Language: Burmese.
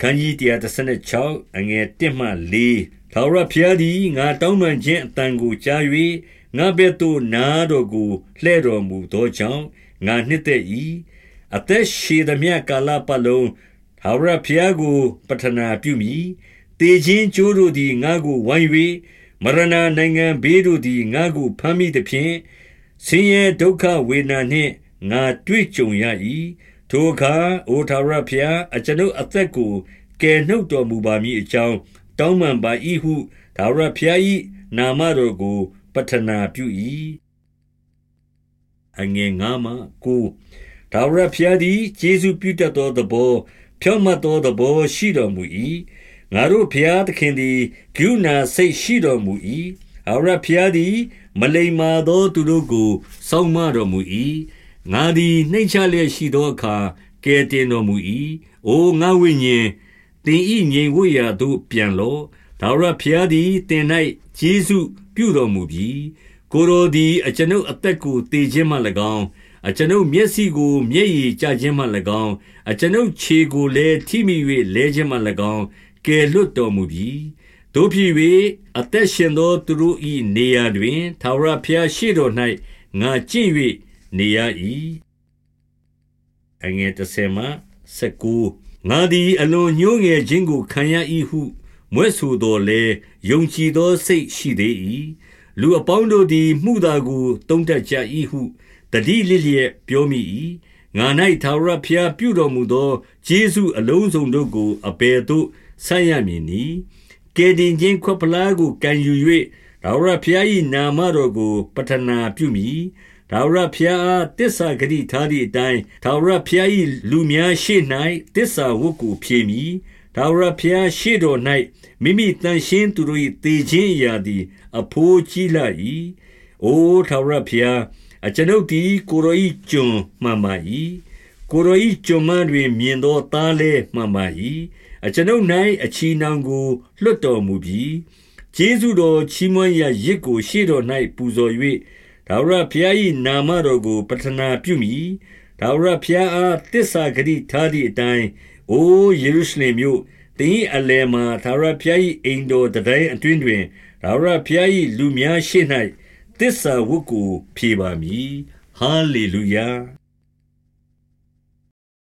ခန်းကြီး136အငယ်1မှ4ထာဝရဘုရားသည်ငါတောင်းပန်ခြင်းအတန်ကိုကြား၍ငါဘက်သို့နားတော်ကိုလှဲ့တော်မူသောကြောင့်ငါနှစ်သက်၏အသက်ရှည်သမျှကာလပတ်လုံးထာဝရဘုရားကိုပတနာပြုမိတေခြင်းကျိုးတို့သည်ငါကိုဝိုင်း၍မရဏနိုင်ငံဘေးတို့သည်ငါကိုဖမ်းမိသဖြင့်ဆင်းရဲဒုက္ခဝေဒနာနှင့်ငါတွေ့ကြုံရ၏ ထိုအခါအိုထာဝရဘုရားအကျွန်ုပ်အသက်ကိုကယ်နှုတ်တော်မူပါမည်အကြောင်း တောင်းပန်ပါ၏ဟုထာဝရဘုရား၏နာမတော်ကို ပတနာပြု၏အငယ်ငါမှကိုထာဝရဘုရားသည်ယေရှုပြုတတ်သောသဘော ဖြောင့်မတ်သောသဘော ရှိတော်မူ၏ငါတို့ဘုရားသခင်သည်ဂုဏစိတ်ရှိတော်မူ၏ထာဝရဘုရားသည် မလိမ္မာသောသူတို့ကိုစောင့်မတော်မူ၏ ငါသည်နှိမ့်ချလျက်ရှိသောအခါကယ်တင်တော်မူ၏။အိုငါဝိညာဉ်တင်ဤငြိမ်ဝတ်ရာသို့ပြန်လော့။ဒါဝရဘုရားသည်တင်၌ဂျေစုပြုတော်မူပြီ။ကိုရိုသည်အကျွန်ုပ်အသက်ကိုတေခြင်းမှ၎င်းအကျွန်ုပ်မျက်စိကိုမျက်ရည်ကျခြင်းမှ၎င်းအကျွန်ုပ်ခြေကိုလည်းထိမိ၍လဲခြင်းမှ၎င်းကယ်လွတ်တော်မူပြီ။တို့ဖြစ်၍အသက်ရှင်သောသူတို့၏နေရာတွင်သာဝရဘုရားရှိတော်၌ငါကြင့်၍ နေရ၏အငယ်30မှ19ငါသည်အလွန်ညှိုးငယ်ခြင်းကိုခံရ၏ဟုမွဲ့ဆိုတော်လဲယုံကြည်သောစိတ်ရှိသေး၏လူအပေါင်းတို့သည်မှုသာကိုတုံးတက်ကြ၏ဟုတတိလစ်လျက်ပြောမိ၏ငါ၌သာရဖျားပြုတော်မူသောဂျေစုအလုံးစုံတို့ကိုအပေသို့ဆန့်ရမည်နီကယ်တင်ခြင်းခွက်ဖလားကိုကန်ယူ၍ဒါဝရဖျား၏နာမတော်ကိုပတနာပြုမိ ထာဝရဘုရားအားတစ္ဆာဂတိထားသည့်အတိုင်းထာဝရဘုရား၏လူများရှေ့၌တစ္ဆာဝတ်ကိုဖြေမည်ထာဝရဘုရားရှေ့တော်၌မိမိတန်ရှင်းသူတို့၏တေခြင်းအရာသည်အဖိုးကြီးလာ၏အိုထာဝရဘုရားအကျွန်ုပ်သည်ကိုရော၏ကျွန်မှန်ပါ၏ကိုရော၏ကျွန်မှတွင် မြင်သောသားလဲမှန်ပါ၏အကျွန်ုပ်၌အချီနှောင်ကိုလွတ်တော်မူပြီးကျေးဇူးတော်ချီးမွမ်းရာရစ်ကိုရှေ့တော်၌ပူဇော်၍ ထာဝရဘုရား၏နာမတော်ကို ပတနာပြုမည်ထာဝရဘုရားအားတစ္ဆာဂတိထားသည့်အတိုင်းအိုယေရုရှလင်မြို့တင်းအလယ်မှာထာဝရဘုရား၏အိမ်တော်တတိုင်းအတွင်တွင်ထာဝရဘုရား၏လူများရှိ၌တစ္ဆာဝတ်ကိုဖြေပါမည်ဟာလေလုယာ